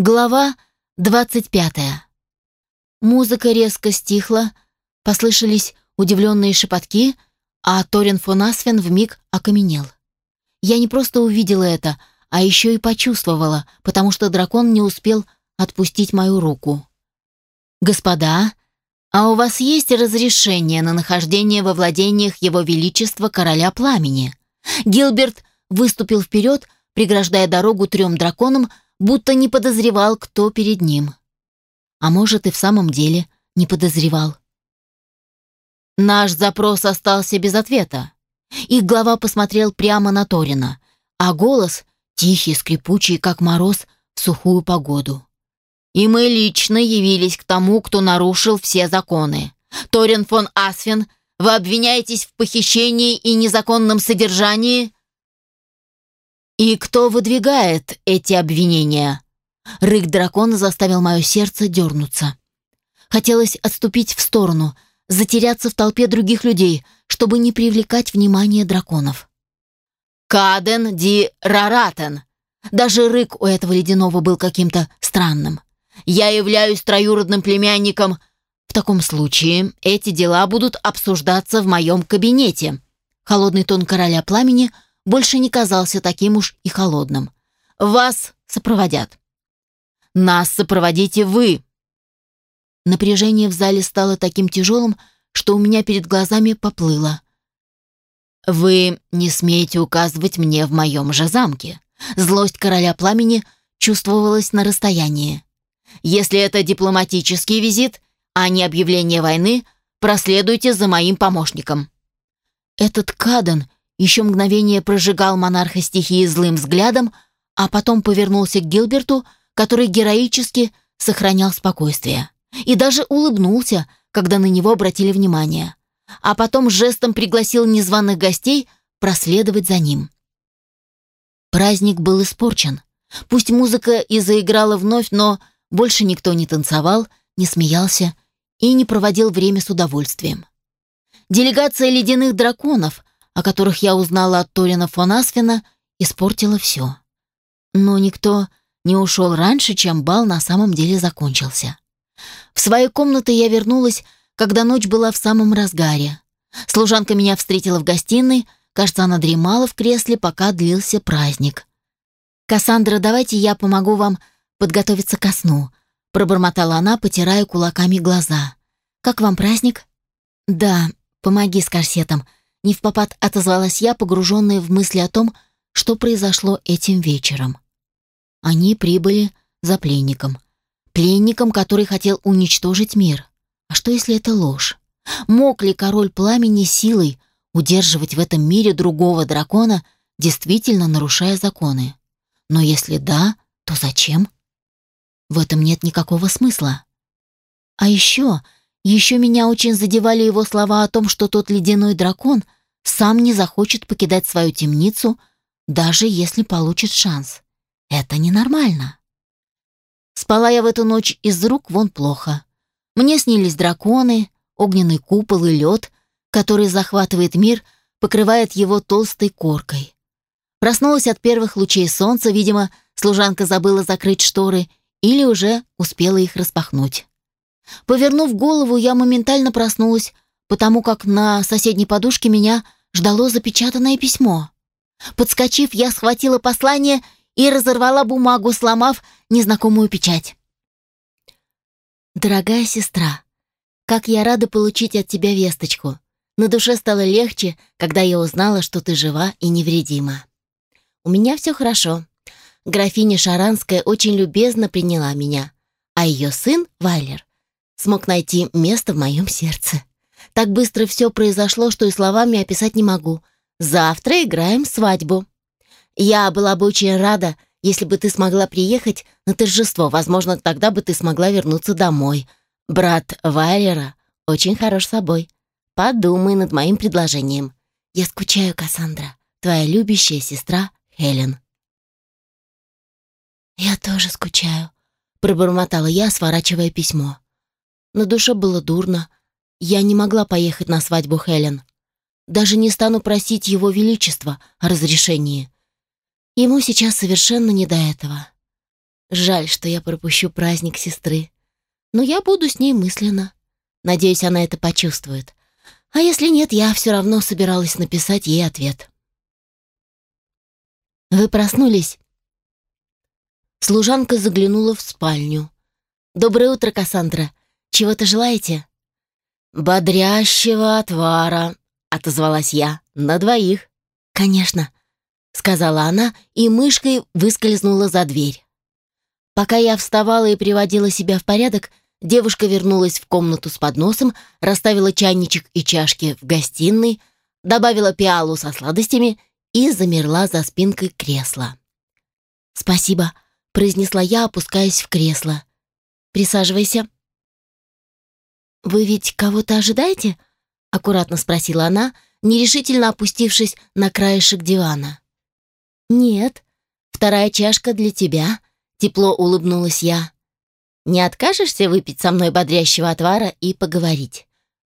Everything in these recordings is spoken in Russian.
Глава 25. Музыка резко стихла, послышались удивленные шепотки, а Торин фон Асвен вмиг окаменел. Я не просто увидела это, а еще и почувствовала, потому что дракон не успел отпустить мою руку. «Господа, а у вас есть разрешение на нахождение во владениях Его Величества Короля Пламени?» Гилберт выступил вперед, преграждая дорогу трем драконам, будто не подозревал, кто перед ним. А может, и в самом деле не подозревал. Наш запрос остался без ответа. Их глава посмотрел прямо на Торина, а голос тихий, скрипучий, как мороз в сухую погоду. И мы лично явились к тому, кто нарушил все законы. Торин фон Асфен, вы обвиняетесь в похищении и незаконном содержании «И кто выдвигает эти обвинения?» Рык дракона заставил мое сердце дернуться. Хотелось отступить в сторону, затеряться в толпе других людей, чтобы не привлекать внимание драконов. «Каден ди Раратен!» Даже рык у этого ледяного был каким-то странным. «Я являюсь троюродным племянником. В таком случае эти дела будут обсуждаться в моем кабинете». Холодный тон короля пламени – больше не казался таким уж и холодным. «Вас сопроводят». «Нас сопроводите вы». Напряжение в зале стало таким тяжелым, что у меня перед глазами поплыло. «Вы не смеете указывать мне в моем же замке». Злость короля пламени чувствовалась на расстоянии. «Если это дипломатический визит, а не объявление войны, проследуйте за моим помощником». Этот Кадан еще мгновение прожигал монарха стихии злым взглядом, а потом повернулся к Гилберту, который героически сохранял спокойствие. И даже улыбнулся, когда на него обратили внимание. А потом жестом пригласил незваных гостей проследовать за ним. Праздник был испорчен. Пусть музыка и заиграла вновь, но больше никто не танцевал, не смеялся и не проводил время с удовольствием. Делегация ледяных драконов, о которых я узнала от Торина фон Асфина, испортила все. Но никто не ушел раньше, чем бал на самом деле закончился. В своей комнаты я вернулась, когда ночь была в самом разгаре. Служанка меня встретила в гостиной, кажется, она дремала в кресле, пока длился праздник. «Кассандра, давайте я помогу вам подготовиться ко сну», пробормотала она, потирая кулаками глаза. «Как вам праздник?» «Да, помоги с корсетом», не в попад отозвалась я, погруженная в мысли о том, что произошло этим вечером. Они прибыли за пленником. Пленником, который хотел уничтожить мир. А что, если это ложь? Мог ли король пламени силой удерживать в этом мире другого дракона, действительно нарушая законы? Но если да, то зачем? В этом нет никакого смысла. А еще еще меня очень задевали его слова о том, что тот ледяной дракон сам не захочет покидать свою темницу, даже если получит шанс. Это ненормально. Спала я в эту ночь из рук вон плохо. Мне снились драконы, огненный купол и лед, который захватывает мир, покрывает его толстой коркой. Проснулась от первых лучей солнца, видимо, служанка забыла закрыть шторы или уже успела их распахнуть. Повернув голову, я моментально проснулась, потому как на соседней подушке меня ждало запечатанное письмо. Подскочив, я схватила послание и разорвала бумагу, сломав незнакомую печать. «Дорогая сестра, как я рада получить от тебя весточку. На душе стало легче, когда я узнала, что ты жива и невредима. У меня все хорошо. Графиня Шаранская очень любезно приняла меня, а ее сын, Вайлер, смог найти место в моем сердце. Так быстро все произошло, что и словами описать не могу. Завтра играем свадьбу. Я была бы очень рада, если бы ты смогла приехать на торжество. Возможно, тогда бы ты смогла вернуться домой. Брат Вайлера очень хорош собой. Подумай над моим предложением. Я скучаю, Кассандра. Твоя любящая сестра Хелен. Я тоже скучаю, пробормотала я, сворачивая письмо. На душе было дурно. Я не могла поехать на свадьбу Хелен. Даже не стану просить его величества о разрешении. Ему сейчас совершенно не до этого. Жаль, что я пропущу праздник сестры. Но я буду с ней мысленно. Надеюсь, она это почувствует. А если нет, я все равно собиралась написать ей ответ. «Вы проснулись?» Служанка заглянула в спальню. «Доброе утро, Кассандра. Чего-то желаете?» «Бодрящего отвара», — отозвалась я, — «на двоих». «Конечно», — сказала она и мышкой выскользнула за дверь. Пока я вставала и приводила себя в порядок, девушка вернулась в комнату с подносом, расставила чайничек и чашки в гостиной, добавила пиалу со сладостями и замерла за спинкой кресла. «Спасибо», — произнесла я, опускаясь в кресло. «Присаживайся». «Вы ведь кого-то ожидаете?» — аккуратно спросила она, нерешительно опустившись на краешек дивана. «Нет, вторая чашка для тебя», — тепло улыбнулась я. «Не откажешься выпить со мной бодрящего отвара и поговорить?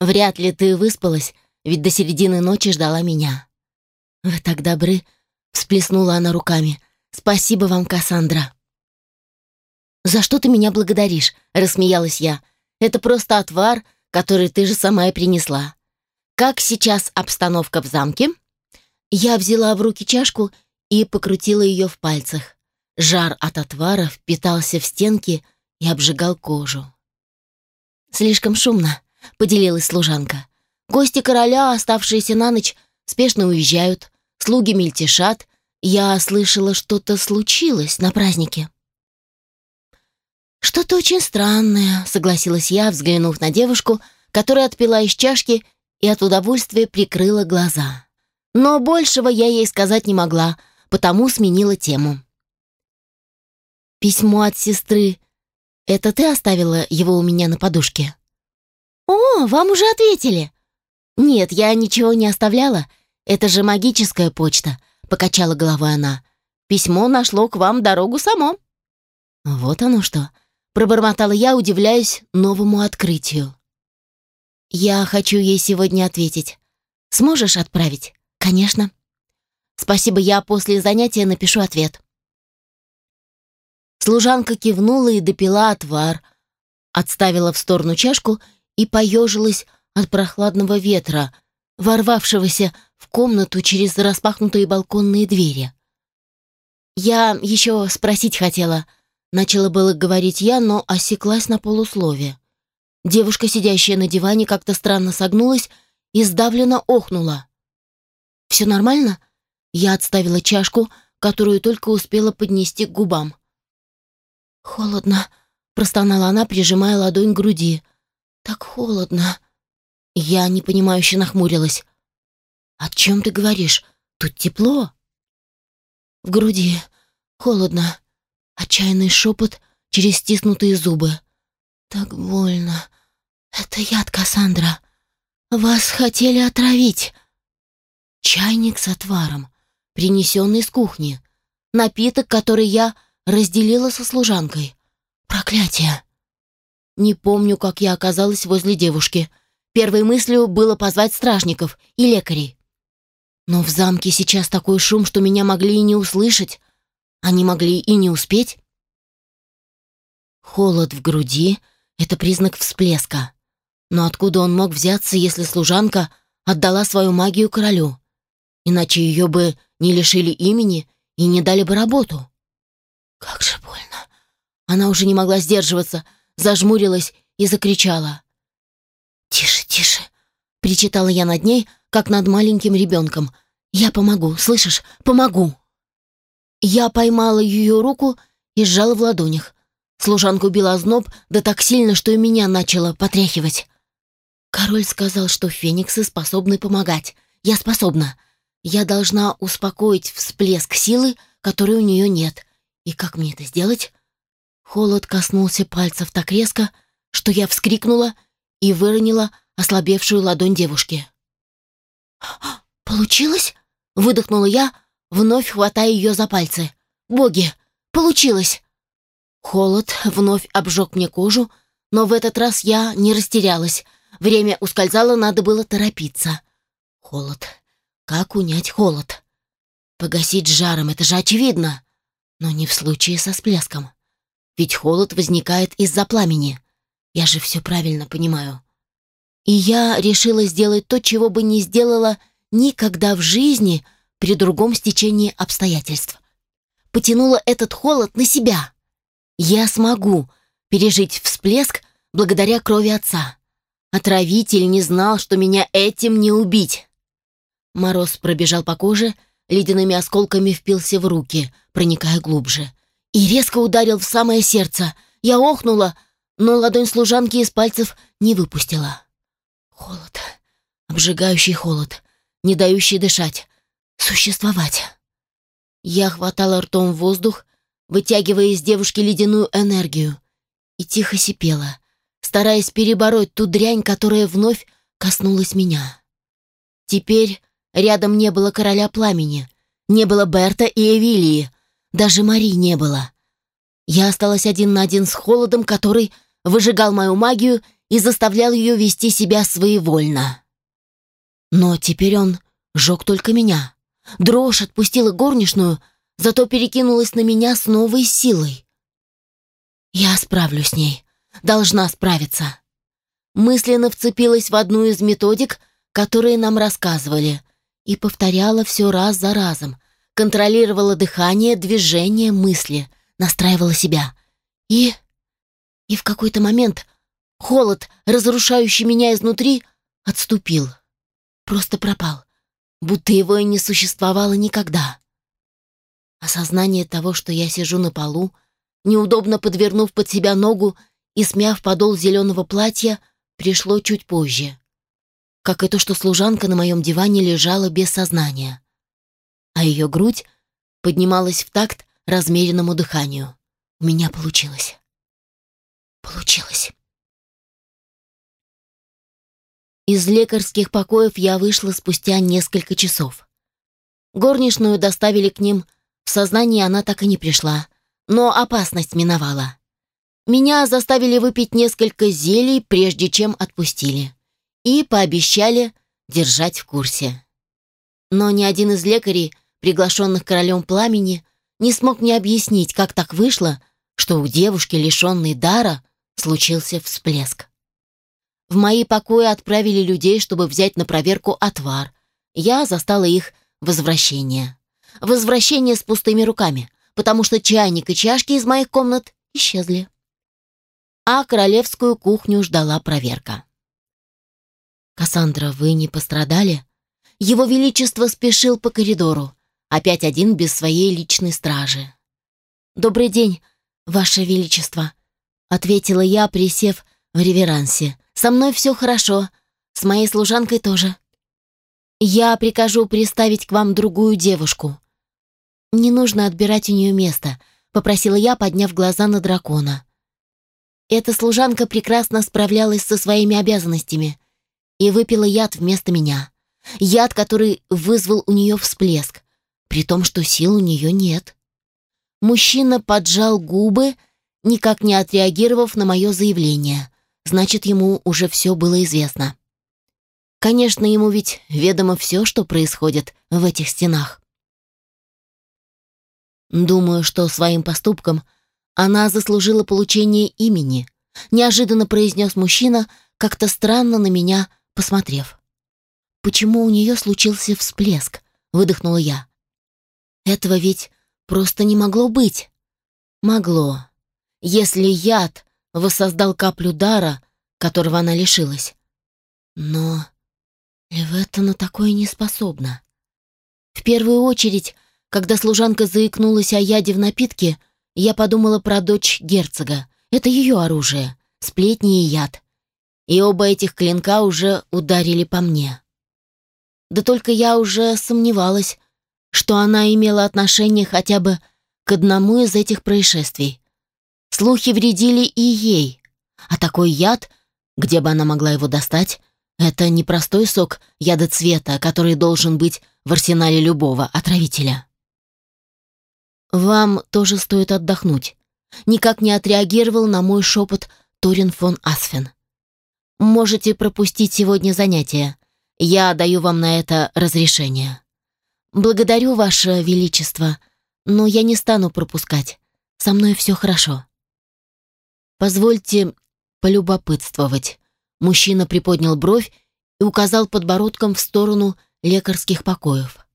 Вряд ли ты выспалась, ведь до середины ночи ждала меня». «Вы так добры», — всплеснула она руками. «Спасибо вам, Кассандра». «За что ты меня благодаришь?» — рассмеялась я. «Это просто отвар, который ты же сама и принесла. Как сейчас обстановка в замке?» Я взяла в руки чашку и покрутила ее в пальцах. Жар от отвара впитался в стенки и обжигал кожу. «Слишком шумно», — поделилась служанка. «Гости короля, оставшиеся на ночь, спешно уезжают, слуги мельтешат. Я слышала, что-то случилось на празднике». «Что-то очень странное», — согласилась я, взглянув на девушку, которая отпила из чашки и от удовольствия прикрыла глаза. Но большего я ей сказать не могла, потому сменила тему. «Письмо от сестры. Это ты оставила его у меня на подушке?» «О, вам уже ответили!» «Нет, я ничего не оставляла. Это же магическая почта», — покачала головой она. «Письмо нашло к вам дорогу само». «Вот оно что!» Пробормотала я, удивляясь новому открытию. «Я хочу ей сегодня ответить. Сможешь отправить?» «Конечно». «Спасибо, я после занятия напишу ответ». Служанка кивнула и допила отвар, отставила в сторону чашку и поежилась от прохладного ветра, ворвавшегося в комнату через распахнутые балконные двери. «Я еще спросить хотела», Начала было говорить я, но осеклась на полуслове. Девушка, сидящая на диване, как-то странно согнулась и сдавленно охнула. «Все нормально?» Я отставила чашку, которую только успела поднести к губам. «Холодно», — простонала она, прижимая ладонь к груди. «Так холодно». Я непонимающе нахмурилась. «О чем ты говоришь? Тут тепло?» «В груди. Холодно. Отчаянный шепот через стиснутые зубы. «Так больно. Это яд, Кассандра. Вас хотели отравить». Чайник с отваром, принесенный с кухни. Напиток, который я разделила со служанкой. Проклятие. Не помню, как я оказалась возле девушки. Первой мыслью было позвать стражников и лекарей. Но в замке сейчас такой шум, что меня могли и не услышать. Они могли и не успеть. Холод в груди — это признак всплеска. Но откуда он мог взяться, если служанка отдала свою магию королю? Иначе ее бы не лишили имени и не дали бы работу. Как же больно. Она уже не могла сдерживаться, зажмурилась и закричала. «Тише, тише!» — причитала я над ней, как над маленьким ребенком. «Я помогу, слышишь? Помогу!» Я поймала ее руку и сжала в ладонях. Служанку била озноб, да так сильно, что и меня начало потряхивать. Король сказал, что фениксы способны помогать. Я способна. Я должна успокоить всплеск силы, которой у нее нет. И как мне это сделать? Холод коснулся пальцев так резко, что я вскрикнула и выронила ослабевшую ладонь девушки. «Получилось?» — выдохнула я, вновь хватая ее за пальцы. «Боги, получилось!» Холод вновь обжег мне кожу, но в этот раз я не растерялась. Время ускользало, надо было торопиться. Холод. Как унять холод? Погасить жаром, это же очевидно. Но не в случае со всплеском. Ведь холод возникает из-за пламени. Я же все правильно понимаю. И я решила сделать то, чего бы не сделала никогда в жизни при другом стечении обстоятельств. Потянула этот холод на себя. Я смогу пережить всплеск благодаря крови отца. Отравитель не знал, что меня этим не убить. Мороз пробежал по коже, ледяными осколками впился в руки, проникая глубже. И резко ударил в самое сердце. Я охнула, но ладонь служанки из пальцев не выпустила. Холод. Обжигающий холод, не дающий дышать, существовать. Я хватала ртом воздух, вытягивая из девушки ледяную энергию, и тихо сипела, стараясь перебороть ту дрянь, которая вновь коснулась меня. Теперь рядом не было короля пламени, не было Берта и Эвилии, даже Мари не было. Я осталась один на один с холодом, который выжигал мою магию и заставлял ее вести себя своевольно. Но теперь он жег только меня. Дрожь отпустила горничную, зато перекинулась на меня с новой силой. Я справлюсь с ней. Должна справиться. Мысленно вцепилась в одну из методик, которые нам рассказывали, и повторяла все раз за разом. Контролировала дыхание, движение, мысли, настраивала себя. И... И в какой-то момент Холод, разрушающий меня изнутри, отступил. Просто пропал, будто его и не существовало никогда. Осознание того, что я сижу на полу, неудобно подвернув под себя ногу и смяв подол зеленого платья, пришло чуть позже. Как и то, что служанка на моем диване лежала без сознания. А ее грудь поднималась в такт размеренному дыханию. У меня получилось. Получилось. Из лекарских покоев я вышла спустя несколько часов. Горничную доставили к ним, в сознание она так и не пришла, но опасность миновала. Меня заставили выпить несколько зелий, прежде чем отпустили, и пообещали держать в курсе. Но ни один из лекарей, приглашенных королем пламени, не смог мне объяснить, как так вышло, что у девушки, лишенной дара, случился всплеск. В мои покои отправили людей, чтобы взять на проверку отвар. Я застала их возвращение. Возвращение с пустыми руками, потому что чайник и чашки из моих комнат исчезли. А королевскую кухню ждала проверка. «Кассандра, вы не пострадали?» Его Величество спешил по коридору, опять один без своей личной стражи. «Добрый день, Ваше Величество», — ответила я, присев в реверансе. Со мной все хорошо. С моей служанкой тоже. Я прикажу приставить к вам другую девушку. Не нужно отбирать у нее место, попросила я, подняв глаза на дракона. Эта служанка прекрасно справлялась со своими обязанностями и выпила яд вместо меня. Яд, который вызвал у нее всплеск, при том, что сил у нее нет. Мужчина поджал губы, никак не отреагировав на мое заявление значит, ему уже все было известно. Конечно, ему ведь ведомо все, что происходит в этих стенах. Думаю, что своим поступком она заслужила получение имени, неожиданно произнес мужчина, как-то странно на меня посмотрев. Почему у нее случился всплеск? выдохнула я. Этого ведь просто не могло быть. Могло. Если яд воссоздал каплю дара, которого она лишилась. Но Леветта на такое не способна. В первую очередь, когда служанка заикнулась о яде в напитке, я подумала про дочь герцога. Это ее оружие, сплетни и яд. И оба этих клинка уже ударили по мне. Да только я уже сомневалась, что она имела отношение хотя бы к одному из этих происшествий. Слухи вредили и ей. А такой яд, где бы она могла его достать, это не простой сок яда цвета, который должен быть в арсенале любого отравителя. Вам тоже стоит отдохнуть. Никак не отреагировал на мой шепот Торин фон Асфен. Можете пропустить сегодня занятия. Я даю вам на это разрешение. Благодарю, Ваше Величество, но я не стану пропускать. Со мной все хорошо. Позвольте полюбопытствовать. Мужчина приподнял бровь и указал подбородком в сторону лекарских покоев.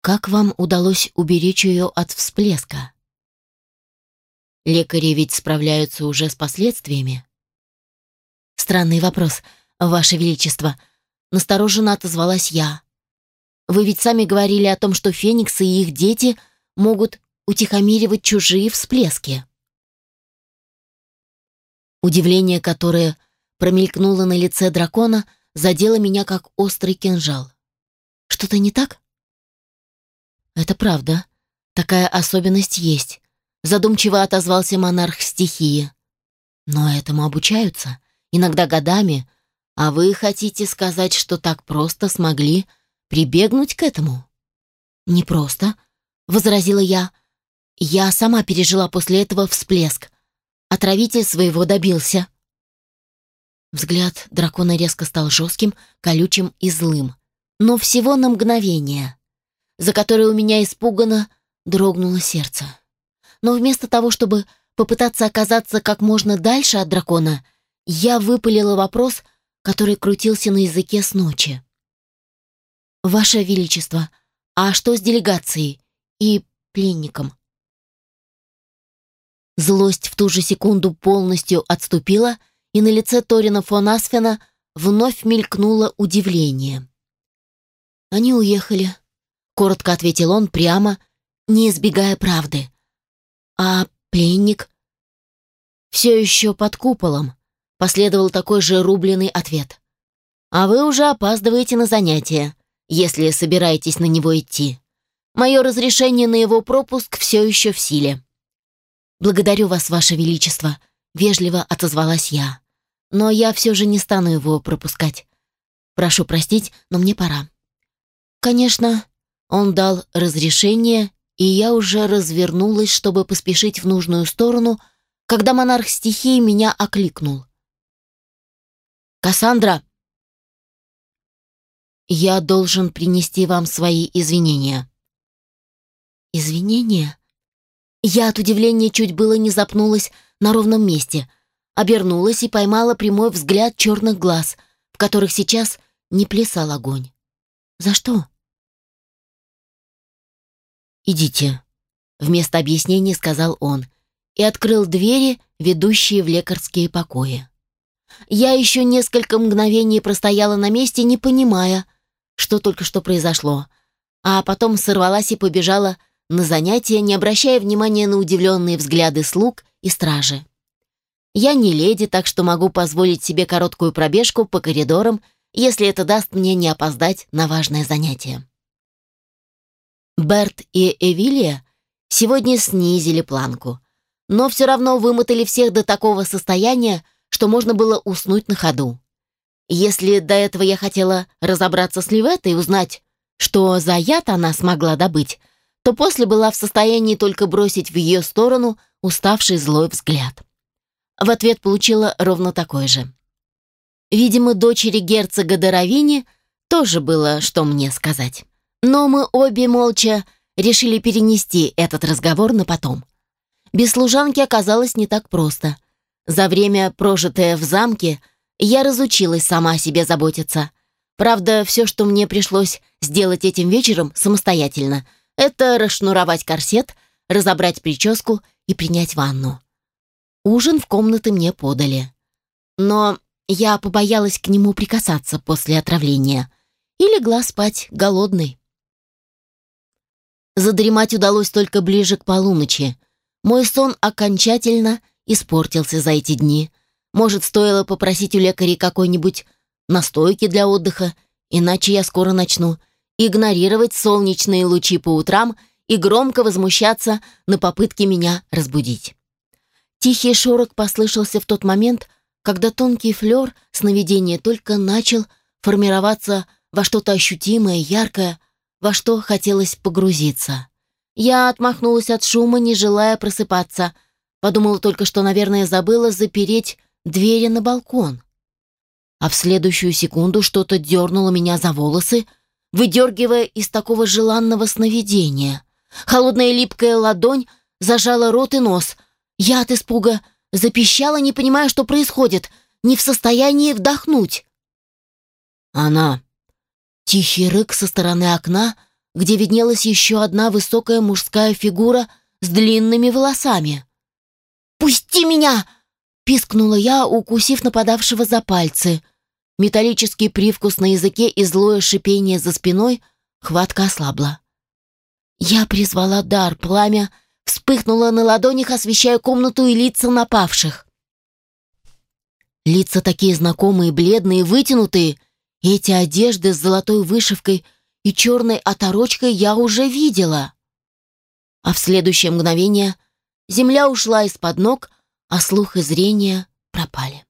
Как вам удалось уберечь ее от всплеска? Лекари ведь справляются уже с последствиями. Странный вопрос, Ваше Величество. Настороженно отозвалась я. Вы ведь сами говорили о том, что фениксы и их дети могут утихомиривать чужие всплески. Удивление, которое промелькнуло на лице дракона, задело меня как острый кинжал. Что-то не так? Это правда. Такая особенность есть. Задумчиво отозвался монарх стихии. Но этому обучаются. Иногда годами. А вы хотите сказать, что так просто смогли прибегнуть к этому? Не просто, возразила я. Я сама пережила после этого всплеск. Отравитель своего добился. Взгляд дракона резко стал жестким, колючим и злым. Но всего на мгновение, за которое у меня испуганно дрогнуло сердце. Но вместо того, чтобы попытаться оказаться как можно дальше от дракона, я выпалила вопрос, который крутился на языке с ночи. «Ваше Величество, а что с делегацией и пленником?» Злость в ту же секунду полностью отступила, и на лице Торина фон Асфена вновь мелькнуло удивление. «Они уехали», — коротко ответил он прямо, не избегая правды. «А пленник?» «Все еще под куполом», — последовал такой же рубленый ответ. «А вы уже опаздываете на занятия, если собираетесь на него идти. Мое разрешение на его пропуск все еще в силе». «Благодарю вас, Ваше Величество», — вежливо отозвалась я. «Но я все же не стану его пропускать. Прошу простить, но мне пора». Конечно, он дал разрешение, и я уже развернулась, чтобы поспешить в нужную сторону, когда монарх стихии меня окликнул. «Кассандра!» «Я должен принести вам свои извинения». «Извинения?» Я от удивления чуть было не запнулась на ровном месте, обернулась и поймала прямой взгляд черных глаз, в которых сейчас не плясал огонь. «За что?» «Идите», — вместо объяснений сказал он, и открыл двери, ведущие в лекарские покои. Я еще несколько мгновений простояла на месте, не понимая, что только что произошло, а потом сорвалась и побежала на занятия, не обращая внимания на удивленные взгляды слуг и стражи. Я не леди, так что могу позволить себе короткую пробежку по коридорам, если это даст мне не опоздать на важное занятие. Берт и Эвилия сегодня снизили планку, но все равно вымотали всех до такого состояния, что можно было уснуть на ходу. Если до этого я хотела разобраться с Ливетой и узнать, что за яд она смогла добыть, то после была в состоянии только бросить в ее сторону уставший злой взгляд. В ответ получила ровно такой же. Видимо, дочери герцога Доровини тоже было что мне сказать. Но мы обе молча решили перенести этот разговор на потом. Без служанки оказалось не так просто. За время, прожитое в замке, я разучилась сама о себе заботиться. Правда, все, что мне пришлось сделать этим вечером самостоятельно — это расшнуровать корсет, разобрать прическу и принять ванну. Ужин в комнаты мне подали. Но я побоялась к нему прикасаться после отравления и легла спать голодной. Задремать удалось только ближе к полуночи. Мой сон окончательно испортился за эти дни. Может, стоило попросить у лекаря какой-нибудь настойки для отдыха, иначе я скоро начну игнорировать солнечные лучи по утрам и громко возмущаться на попытке меня разбудить. Тихий шорох послышался в тот момент, когда тонкий флер сновидения только начал формироваться во что-то ощутимое, яркое, во что хотелось погрузиться. Я отмахнулась от шума, не желая просыпаться. Подумала только, что, наверное, забыла запереть двери на балкон. А в следующую секунду что-то дернуло меня за волосы, выдергивая из такого желанного сновидения. Холодная липкая ладонь зажала рот и нос. Я от испуга запищала, не понимая, что происходит, не в состоянии вдохнуть. «Она!» Тихий рык со стороны окна, где виднелась еще одна высокая мужская фигура с длинными волосами. «Пусти меня!» — пискнула я, укусив нападавшего за пальцы. Металлический привкус на языке и злое шипение за спиной хватка ослабла. Я призвала дар, пламя вспыхнуло на ладонях, освещая комнату и лица напавших. Лица такие знакомые, бледные, вытянутые — эти одежды с золотой вышивкой и черной оторочкой я уже видела. А в следующее мгновение земля ушла из-под ног, а слух и зрение пропали.